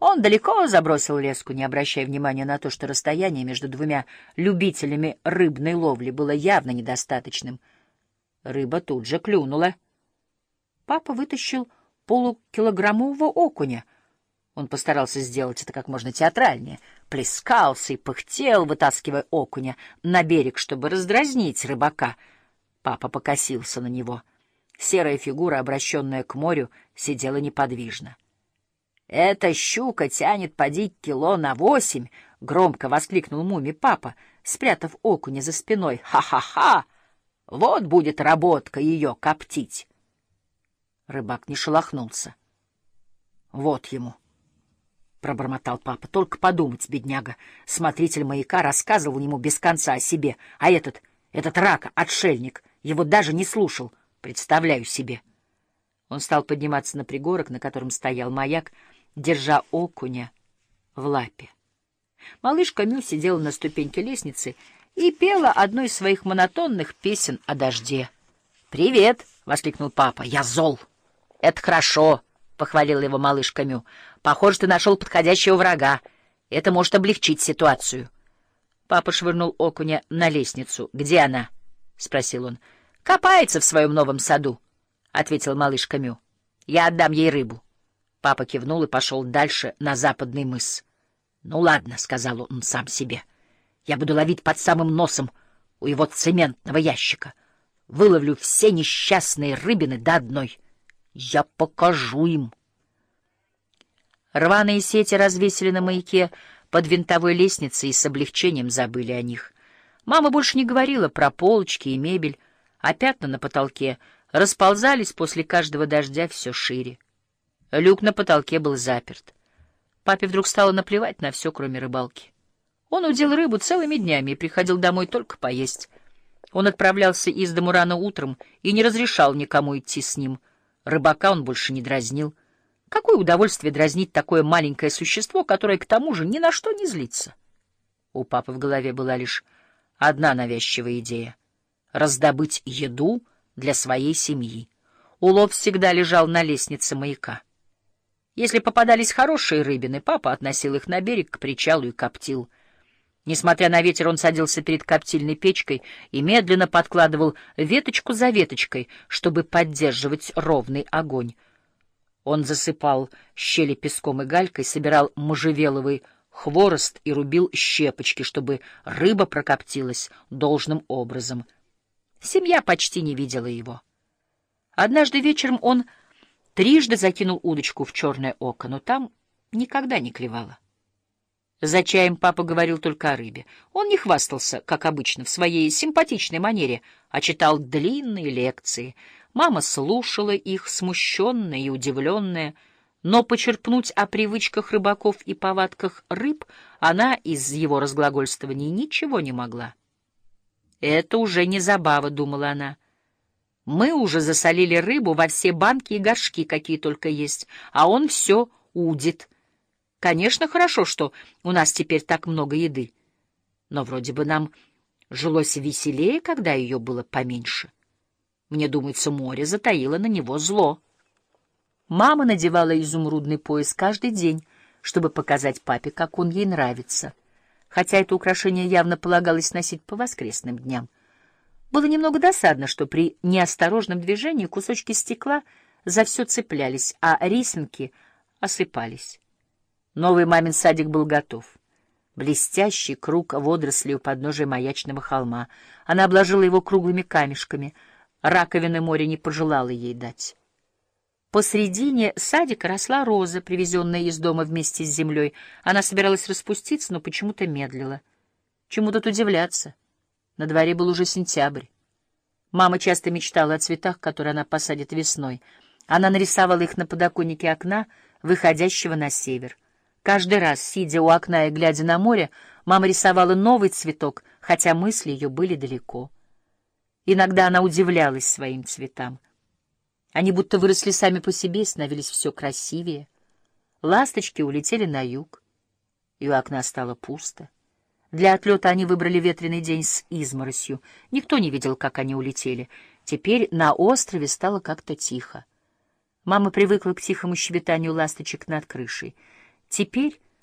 Он далеко забросил леску, не обращая внимания на то, что расстояние между двумя любителями рыбной ловли было явно недостаточным. Рыба тут же клюнула. Папа вытащил полукилограммового окуня. Он постарался сделать это как можно театральнее. Плескался и пыхтел, вытаскивая окуня на берег, чтобы раздразнить рыбака. Папа покосился на него. Серая фигура, обращенная к морю, сидела неподвижно. «Эта щука тянет поди кило на восемь!» — громко воскликнул муми папа, спрятав окуня за спиной. «Ха-ха-ха! Вот будет работка ее коптить!» Рыбак не шелохнулся. «Вот ему!» — пробормотал папа. «Только подумать, бедняга! Смотритель маяка рассказывал ему без конца о себе, а этот, этот рак, отшельник, его даже не слушал. Представляю себе!» Он стал подниматься на пригорок, на котором стоял маяк, — держа окуня в лапе. Малышка Мю сидела на ступеньке лестницы и пела одну из своих монотонных песен о дожде. «Привет!» — воскликнул папа. «Я зол!» «Это хорошо!» — похвалила его малышка Мю. «Похоже, ты нашел подходящего врага. Это может облегчить ситуацию». Папа швырнул окуня на лестницу. «Где она?» — спросил он. «Копается в своем новом саду», — ответил малышка Мю. «Я отдам ей рыбу». Папа кивнул и пошел дальше на западный мыс. «Ну ладно», — сказал он сам себе, — «я буду ловить под самым носом у его цементного ящика. Выловлю все несчастные рыбины до одной. Я покажу им». Рваные сети развесили на маяке под винтовой лестницей и с облегчением забыли о них. Мама больше не говорила про полочки и мебель, а пятна на потолке расползались после каждого дождя все шире. Люк на потолке был заперт. Папе вдруг стало наплевать на все, кроме рыбалки. Он удил рыбу целыми днями и приходил домой только поесть. Он отправлялся из дому рано утром и не разрешал никому идти с ним. Рыбака он больше не дразнил. Какое удовольствие дразнить такое маленькое существо, которое к тому же ни на что не злится. У папы в голове была лишь одна навязчивая идея — раздобыть еду для своей семьи. Улов всегда лежал на лестнице маяка. Если попадались хорошие рыбины, папа относил их на берег к причалу и коптил. Несмотря на ветер, он садился перед коптильной печкой и медленно подкладывал веточку за веточкой, чтобы поддерживать ровный огонь. Он засыпал щели песком и галькой, собирал можжевеловый хворост и рубил щепочки, чтобы рыба прокоптилась должным образом. Семья почти не видела его. Однажды вечером он Трижды закинул удочку в черное око, но там никогда не клевало. За чаем папа говорил только о рыбе. Он не хвастался, как обычно, в своей симпатичной манере, а читал длинные лекции. Мама слушала их, смущенная и удивленная, но почерпнуть о привычках рыбаков и повадках рыб она из его разглагольствований ничего не могла. «Это уже не забава», — думала она. Мы уже засолили рыбу во все банки и горшки, какие только есть, а он все удит. Конечно, хорошо, что у нас теперь так много еды. Но вроде бы нам жилось веселее, когда ее было поменьше. Мне думается, море затаило на него зло. Мама надевала изумрудный пояс каждый день, чтобы показать папе, как он ей нравится, хотя это украшение явно полагалось носить по воскресным дням. Было немного досадно, что при неосторожном движении кусочки стекла за все цеплялись, а рисинки осыпались. Новый мамин садик был готов. Блестящий круг водорослей у подножия маячного холма. Она обложила его круглыми камешками. Раковины моря не пожелала ей дать. Посредине садика росла роза, привезенная из дома вместе с землей. Она собиралась распуститься, но почему-то медлила. Чему тут удивляться? На дворе был уже сентябрь. Мама часто мечтала о цветах, которые она посадит весной. Она нарисовала их на подоконнике окна, выходящего на север. Каждый раз, сидя у окна и глядя на море, мама рисовала новый цветок, хотя мысли ее были далеко. Иногда она удивлялась своим цветам. Они будто выросли сами по себе и становились все красивее. Ласточки улетели на юг, и у окна стало пусто. Для отлета они выбрали ветреный день с изморосью. Никто не видел, как они улетели. Теперь на острове стало как-то тихо. Мама привыкла к тихому щебетанию ласточек над крышей. Теперь